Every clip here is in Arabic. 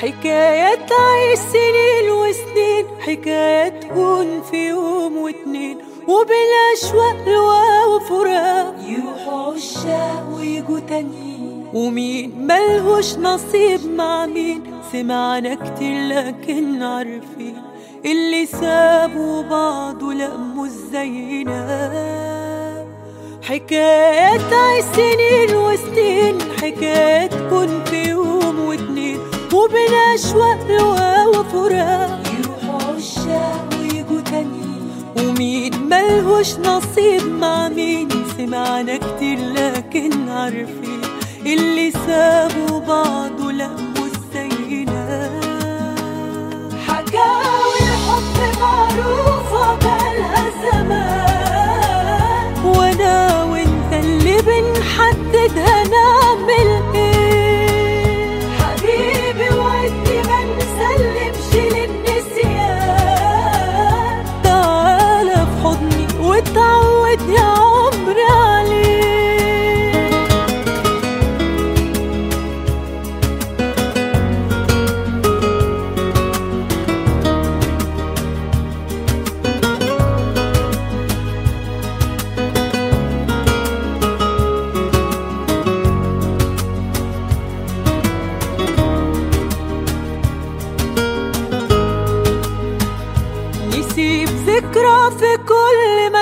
حكاية تعيش سنين وسنين حكاية تكون في يوم واتنين. وبالأشواق لواء وفراق. يروحوا عشاق ويجوا تانيين. ومين ملهوش نصيب مع مين؟ سمعنا كتير لكن عارفين. اللي سابوا بعض زينا حكاية تعيش سنين وسنين حكاية تكون في يوم واتنين. وبين أشواق لواء وفراق يروحوا عشاق ويجوا تانيين ومين ملهوش نصيب مع مين سمعنا كتير لكن عارفين اللي سابوا بعض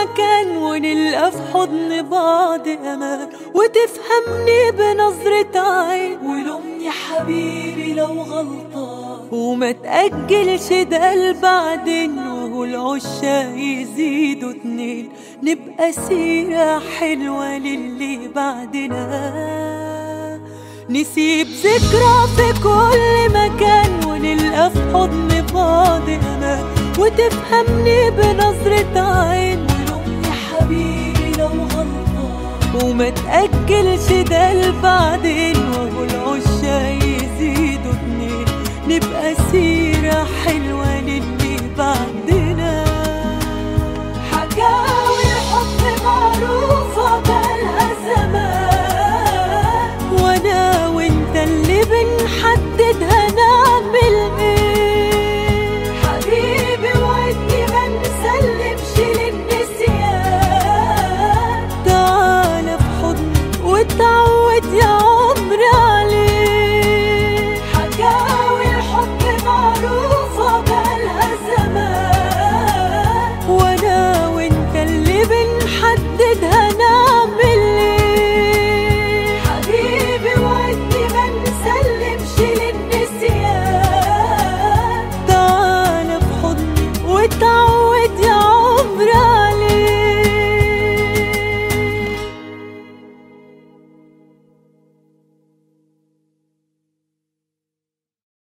مكان ونلقى في حضن بعض أمان. وتفهمني بنظرة عين. ولومني حبيبي لو غلطان. وما تأجلش ده لبعدين. وهو العشاق يزيدوا اتنين. نبقى سيرة حلوة للي بعدنا. نسيب ذكرى في كل مكان. ونلقى في حضن بعض أمان. وتفهمني وما تأجلش ده لبعدين العشا يزيدوا اتنين نبقى سيرة حلوة للي بعدنا. حكاوي حب معروفة بقالها زمان. وأنا وانت اللي بنحددها. 掉